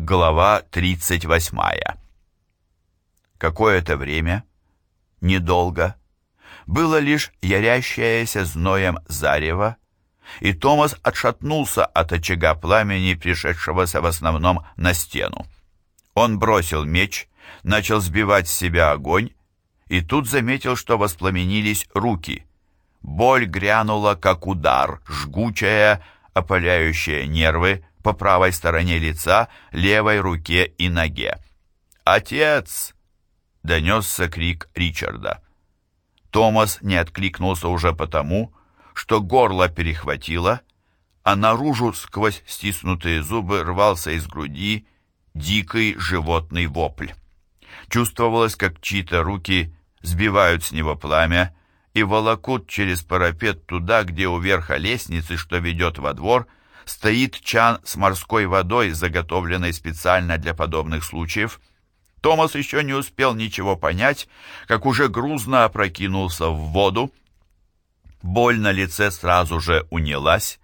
Глава 38. Какое-то время, недолго, было лишь ярящееся зноем зарево, и Томас отшатнулся от очага пламени, пришедшегося в основном на стену. Он бросил меч, начал сбивать с себя огонь, и тут заметил, что воспламенились руки. Боль грянула, как удар, жгучая, опаляющая нервы, по правой стороне лица, левой руке и ноге. «Отец!» — донесся крик Ричарда. Томас не откликнулся уже потому, что горло перехватило, а наружу сквозь стиснутые зубы рвался из груди дикий животный вопль. Чувствовалось, как чьи-то руки сбивают с него пламя и волокут через парапет туда, где у верха лестницы, что ведет во двор, стоит чан с морской водой, заготовленной специально для подобных случаев. Томас еще не успел ничего понять, как уже грузно опрокинулся в воду. Боль на лице сразу же унялась,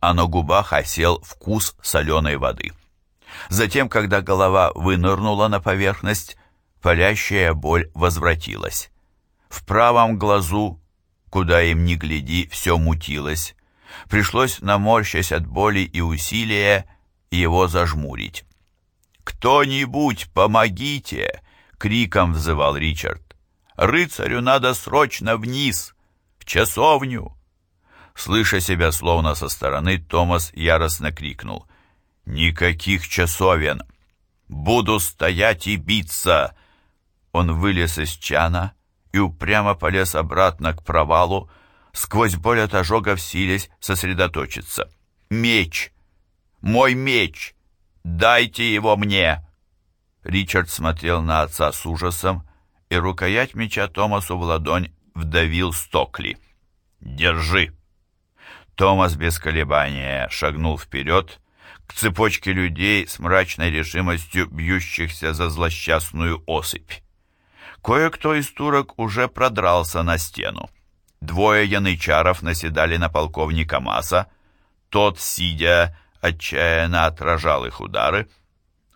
а на губах осел вкус соленой воды. Затем, когда голова вынырнула на поверхность, палящая боль возвратилась. В правом глазу, куда им ни гляди, все мутилось. Пришлось, наморщась от боли и усилия, его зажмурить. «Кто-нибудь, помогите!» — криком взывал Ричард. «Рыцарю надо срочно вниз, в часовню!» Слыша себя словно со стороны, Томас яростно крикнул. «Никаких часовен! Буду стоять и биться!» Он вылез из чана и упрямо полез обратно к провалу, сквозь боль от ожогов силясь сосредоточиться. «Меч! Мой меч! Дайте его мне!» Ричард смотрел на отца с ужасом, и рукоять меча Томасу в ладонь вдавил Стокли. «Держи!» Томас без колебания шагнул вперед к цепочке людей с мрачной решимостью бьющихся за злосчастную осыпь. Кое-кто из турок уже продрался на стену. Двое янычаров наседали на полковника Маса. Тот, сидя, отчаянно отражал их удары,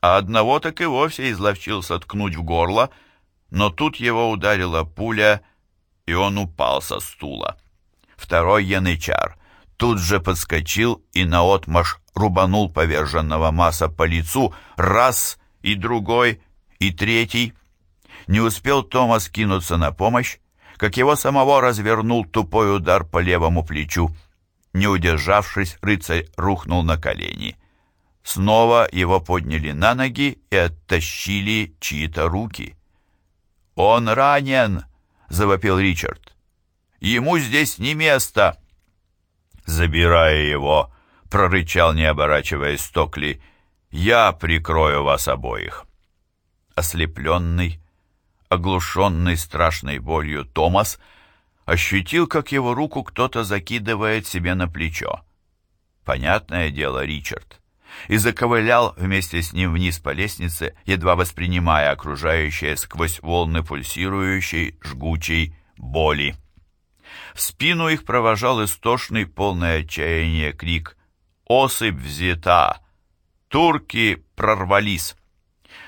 а одного так и вовсе изловчился ткнуть в горло, но тут его ударила пуля, и он упал со стула. Второй янычар тут же подскочил и наотмашь рубанул поверженного Маса по лицу раз и другой и третий. Не успел Томас кинуться на помощь, как его самого развернул тупой удар по левому плечу. Не удержавшись, рыцарь рухнул на колени. Снова его подняли на ноги и оттащили чьи-то руки. «Он ранен!» — завопил Ричард. «Ему здесь не место!» «Забирая его!» — прорычал, не оборачиваясь Стокли. «Я прикрою вас обоих!» Ослепленный, оглушенный страшной болью Томас, ощутил, как его руку кто-то закидывает себе на плечо. Понятное дело, Ричард. И заковылял вместе с ним вниз по лестнице, едва воспринимая окружающее сквозь волны пульсирующей, жгучей боли. В спину их провожал истошный, полный отчаяния крик «Осыпь взята! Турки прорвались!»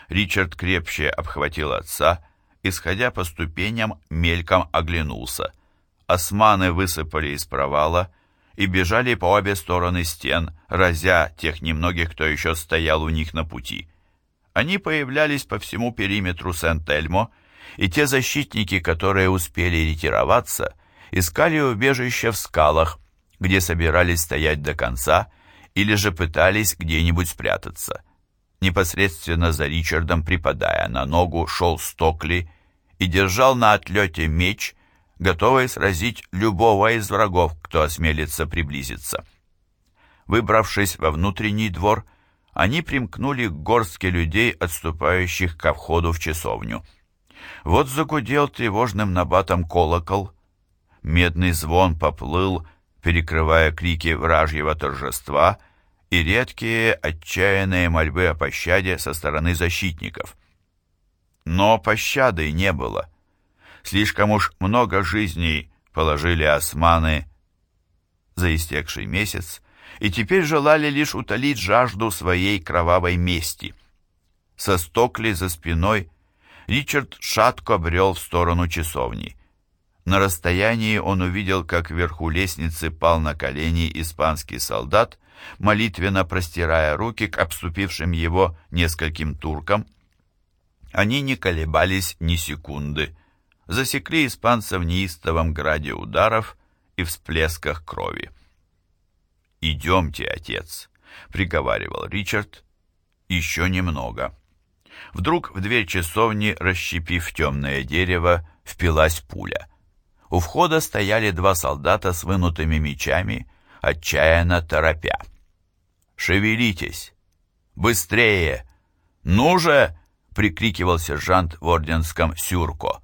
Ричард крепче обхватил отца исходя по ступеням, мельком оглянулся. Османы высыпали из провала и бежали по обе стороны стен, разя тех немногих, кто еще стоял у них на пути. Они появлялись по всему периметру Сент-Эльмо, и те защитники, которые успели ретироваться, искали убежище в скалах, где собирались стоять до конца, или же пытались где-нибудь спрятаться. Непосредственно за Ричардом, припадая на ногу, шел Стокли и держал на отлете меч, готовый сразить любого из врагов, кто осмелится приблизиться. Выбравшись во внутренний двор, они примкнули к горстке людей, отступающих ко входу в часовню. Вот загудел тревожным набатом колокол. Медный звон поплыл, перекрывая крики вражьего торжества и редкие отчаянные мольбы о пощаде со стороны защитников — но пощады не было. Слишком уж много жизней положили османы за истекший месяц, и теперь желали лишь утолить жажду своей кровавой мести. Со Стокли за спиной Ричард шатко брел в сторону часовни. На расстоянии он увидел, как вверху лестницы пал на колени испанский солдат, молитвенно простирая руки к обступившим его нескольким туркам. Они не колебались ни секунды, засекли испанца в неистовом граде ударов и всплесках крови. «Идемте, отец», — приговаривал Ричард, — «еще немного». Вдруг в дверь часовни, расщепив темное дерево, впилась пуля. У входа стояли два солдата с вынутыми мечами, отчаянно торопя. «Шевелитесь! Быстрее! Ну же!» — прикрикивал сержант в орденском «Сюрко».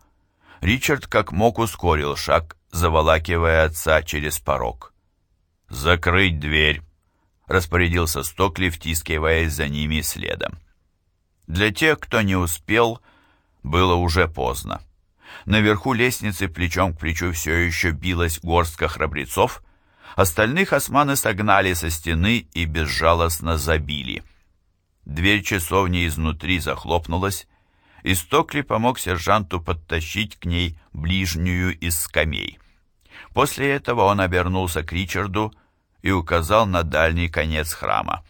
Ричард как мог ускорил шаг, заволакивая отца через порог. «Закрыть дверь!» — распорядился Стокли, втискиваясь за ними следом. Для тех, кто не успел, было уже поздно. Наверху лестницы плечом к плечу все еще билась горстка храбрецов, остальных османы согнали со стены и безжалостно забили. Дверь часовни изнутри захлопнулась, и Стокли помог сержанту подтащить к ней ближнюю из скамей. После этого он обернулся к Ричарду и указал на дальний конец храма.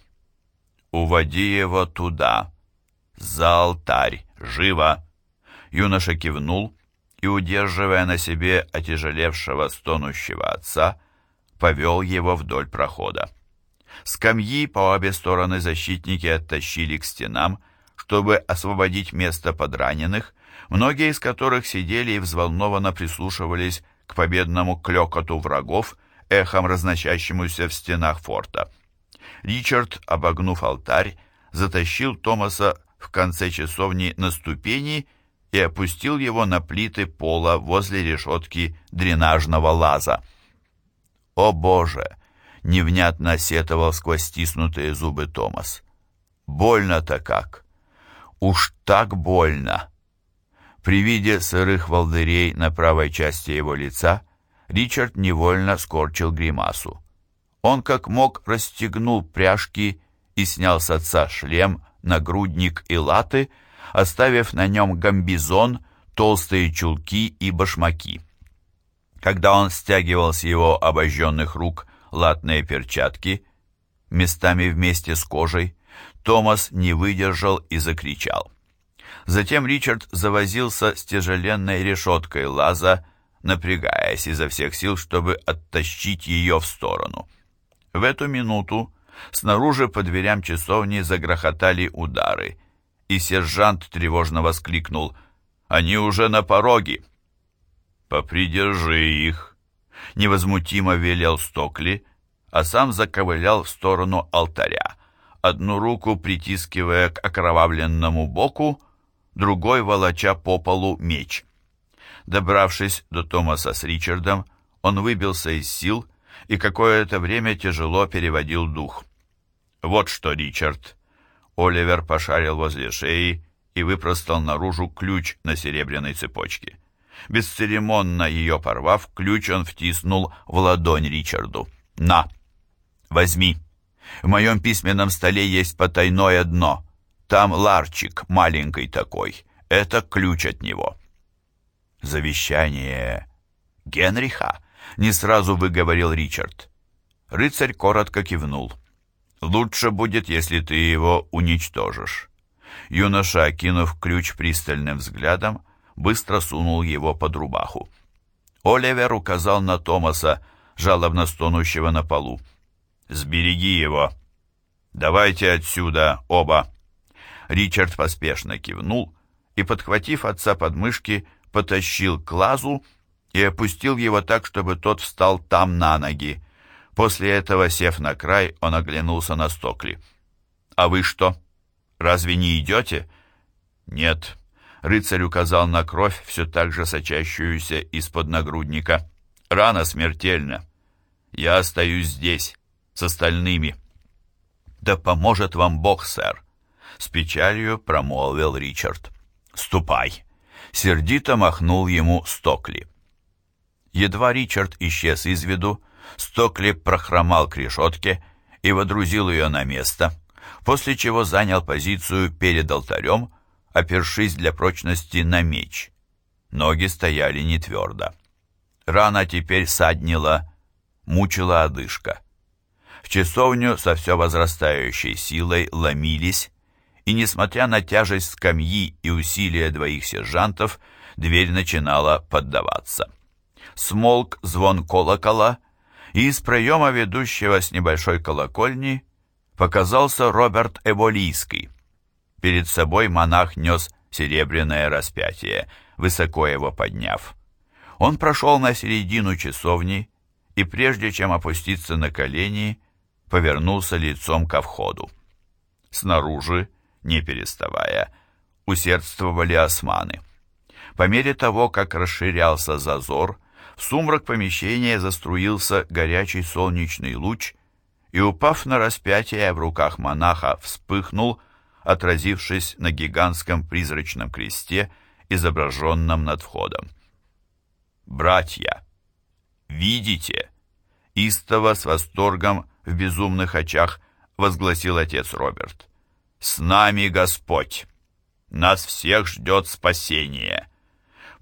«Уводи его туда, за алтарь, живо!» Юноша кивнул и, удерживая на себе отяжелевшего стонущего отца, повел его вдоль прохода. Скамьи по обе стороны защитники оттащили к стенам, чтобы освободить место под раненых, многие из которых сидели и взволнованно прислушивались к победному клёкоту врагов, эхом разносящемуся в стенах форта. Ричард, обогнув алтарь, затащил Томаса в конце часовни на ступени и опустил его на плиты пола возле решетки дренажного лаза. «О Боже!» — невнятно сетовал сквозь стиснутые зубы Томас. «Больно-то как! Уж так больно!» При виде сырых волдырей на правой части его лица Ричард невольно скорчил гримасу. Он как мог расстегнул пряжки и снял с отца шлем, нагрудник и латы, оставив на нем гамбизон, толстые чулки и башмаки. Когда он стягивал с его обожженных рук латные перчатки, местами вместе с кожей, Томас не выдержал и закричал. Затем Ричард завозился с тяжеленной решеткой лаза, напрягаясь изо всех сил, чтобы оттащить ее в сторону. В эту минуту Снаружи по дверям часовни загрохотали удары, и сержант тревожно воскликнул «Они уже на пороге!» «Попридержи их!» Невозмутимо велел Стокли, а сам заковылял в сторону алтаря, одну руку притискивая к окровавленному боку, другой волоча по полу меч. Добравшись до Томаса с Ричардом, он выбился из сил и какое-то время тяжело переводил дух. «Вот что, Ричард!» Оливер пошарил возле шеи и выпростал наружу ключ на серебряной цепочке. Бесцеремонно ее порвав, ключ он втиснул в ладонь Ричарду. «На! Возьми! В моем письменном столе есть потайное дно. Там ларчик, маленький такой. Это ключ от него». «Завещание Генриха?» — не сразу выговорил Ричард. Рыцарь коротко кивнул. Лучше будет, если ты его уничтожишь. Юноша, окинув ключ пристальным взглядом, быстро сунул его под рубаху. Оливер указал на Томаса, жалобно стонущего на полу. «Сбереги его! Давайте отсюда, оба!» Ричард поспешно кивнул и, подхватив отца под мышки, потащил к лазу и опустил его так, чтобы тот встал там на ноги. После этого, сев на край, он оглянулся на Стокли. «А вы что? Разве не идете?» «Нет». Рыцарь указал на кровь, все так же сочащуюся из-под нагрудника. «Рана смертельна. Я остаюсь здесь, с остальными». «Да поможет вам Бог, сэр!» С печалью промолвил Ричард. «Ступай!» Сердито махнул ему Стокли. Едва Ричард исчез из виду, Стокли прохромал к решетке и водрузил ее на место, после чего занял позицию перед алтарем, опершись для прочности на меч. Ноги стояли не твердо. Рана теперь саднила, мучила одышка. В часовню со все возрастающей силой ломились, и, несмотря на тяжесть скамьи и усилия двоих сержантов, дверь начинала поддаваться. Смолк звон колокола, и из проема ведущего с небольшой колокольни показался Роберт Эболийский. Перед собой монах нес серебряное распятие, высоко его подняв. Он прошел на середину часовни и, прежде чем опуститься на колени, повернулся лицом ко входу. Снаружи, не переставая, усердствовали османы. По мере того, как расширялся зазор, в сумрак помещения заструился горячий солнечный луч и, упав на распятие в руках монаха, вспыхнул, отразившись на гигантском призрачном кресте, изображенном над входом. «Братья, видите?» Истово с восторгом в безумных очах возгласил отец Роберт. «С нами Господь! Нас всех ждет спасение!»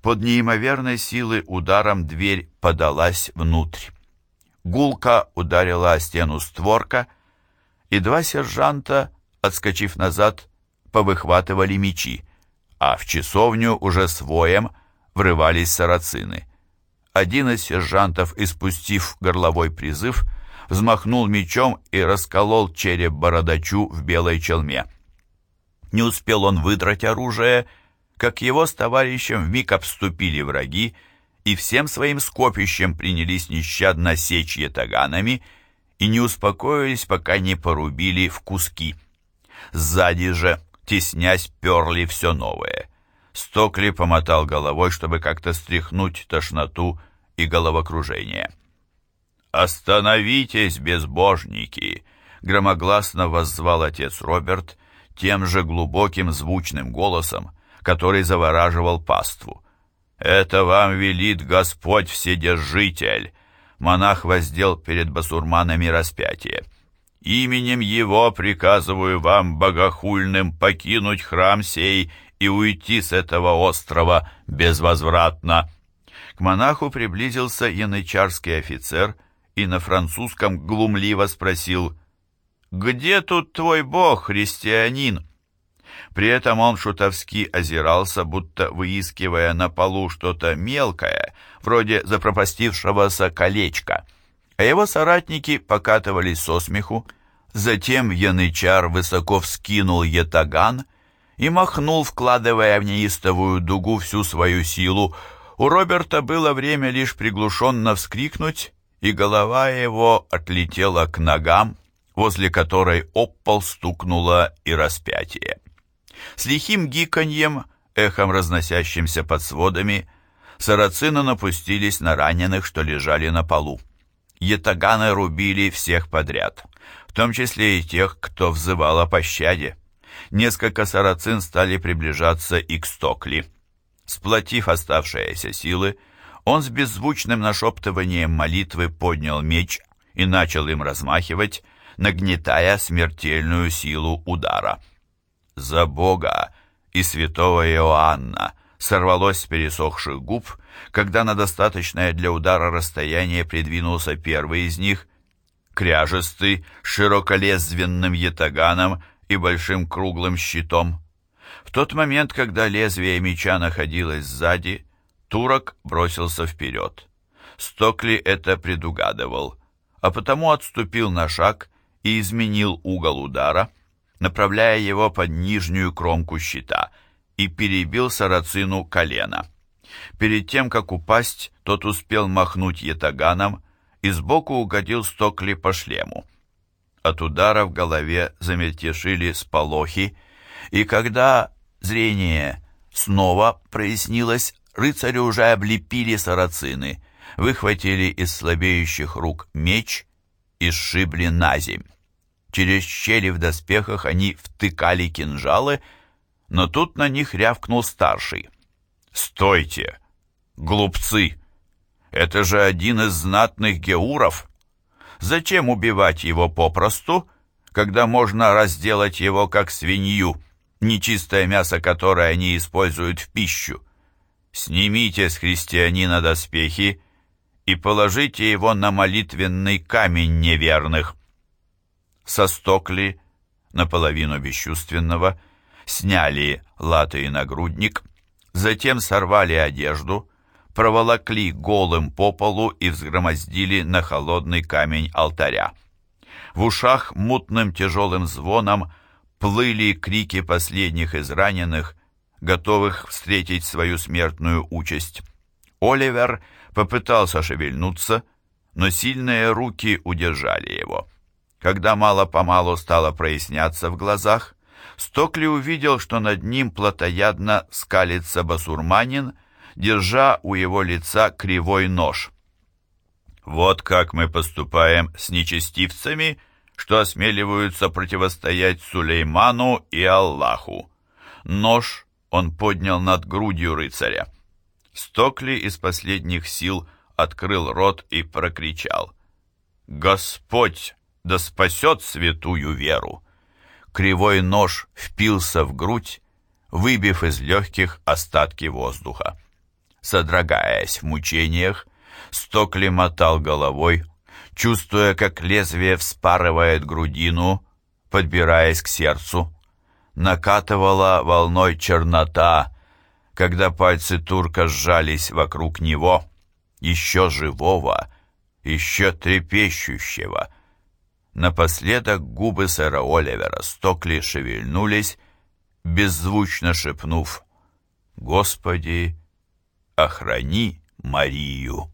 Под неимоверной силой ударом дверь подалась внутрь. Гулка ударила о стену створка, и два сержанта, отскочив назад, повыхватывали мечи, а в часовню уже своем врывались сарацины. Один из сержантов, испустив горловой призыв, взмахнул мечом и расколол череп бородачу в белой челме. Не успел он выдрать оружие, как его с товарищем вмиг обступили враги и всем своим скопищем принялись нещадно сечь ятаганами и не успокоились, пока не порубили в куски. Сзади же, теснясь, перли все новое. Стокли помотал головой, чтобы как-то стряхнуть тошноту и головокружение. «Остановитесь, безбожники!» — громогласно воззвал отец Роберт тем же глубоким звучным голосом, который завораживал паству. «Это вам велит Господь Вседержитель!» Монах воздел перед басурманами распятие. «Именем Его приказываю вам, богохульным, покинуть храм сей и уйти с этого острова безвозвратно». К монаху приблизился янычарский офицер и на французском глумливо спросил «Где тут твой бог, христианин?» При этом он шутовски озирался, будто выискивая на полу что-то мелкое, вроде запропастившегося колечка. А его соратники покатывались со смеху. Затем янычар высоко вскинул етаган и махнул, вкладывая в неистовую дугу всю свою силу. У Роберта было время лишь приглушенно вскрикнуть, и голова его отлетела к ногам, возле которой об стукнуло и распятие. С лихим гиканьем, эхом разносящимся под сводами, сарацины напустились на раненых, что лежали на полу. Ятаганы рубили всех подряд, в том числе и тех, кто взывал о пощаде. Несколько сарацин стали приближаться и к Стокли. Сплотив оставшиеся силы, он с беззвучным нашептыванием молитвы поднял меч и начал им размахивать, нагнетая смертельную силу удара за Бога и святого Иоанна сорвалось с пересохших губ, когда на достаточное для удара расстояние придвинулся первый из них, кряжестый, широколезвенным ятаганом и большим круглым щитом. В тот момент, когда лезвие меча находилось сзади, турок бросился вперед. Стокли это предугадывал, а потому отступил на шаг и изменил угол удара, направляя его под нижнюю кромку щита, и перебил сарацину колено. Перед тем, как упасть, тот успел махнуть ятаганом и сбоку угодил Стокли по шлему. От удара в голове замельтешили сполохи, и когда зрение снова прояснилось, рыцари уже облепили сарацины, выхватили из слабеющих рук меч и сшибли на земь. Через щели в доспехах они втыкали кинжалы, но тут на них рявкнул старший. «Стойте! Глупцы! Это же один из знатных геуров! Зачем убивать его попросту, когда можно разделать его как свинью, нечистое мясо которое они используют в пищу. Снимите с христианина доспехи и положите его на молитвенный камень неверных. Со стокли, наполовину бесчувственного, сняли латы и нагрудник, затем сорвали одежду, проволокли голым по полу и взгромоздили на холодный камень алтаря. В ушах мутным тяжелым звоном плыли крики последних из раненых, готовых встретить свою смертную участь. Оливер попытался шевельнуться, но сильные руки удержали его. Когда мало-помалу стало проясняться в глазах, Стокли увидел, что над ним плотоядно скалится басурманин, держа у его лица кривой нож. «Вот как мы поступаем с нечестивцами, что осмеливаются противостоять Сулейману и Аллаху». Нож он поднял над грудью рыцаря. Стокли из последних сил открыл рот и прокричал. «Господь да спасет святую веру!» Кривой нож впился в грудь, выбив из легких остатки воздуха. Содрогаясь в мучениях, Стокли мотал головой, чувствуя, как лезвие вспарывает грудину, подбираясь к сердцу. Накатывала волной чернота, когда пальцы турка сжались вокруг него, еще живого, еще трепещущего. Напоследок губы сэра Оливера Стокли шевельнулись, беззвучно шепнув «Господи, охрани Марию».